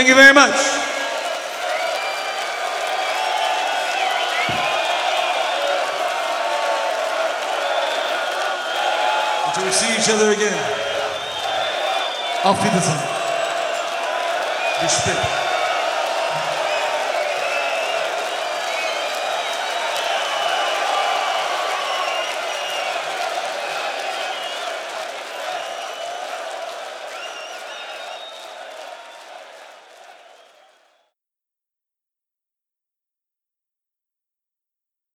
Thank you very much. Until we see each other again. Auf Wiedersehen. Respect.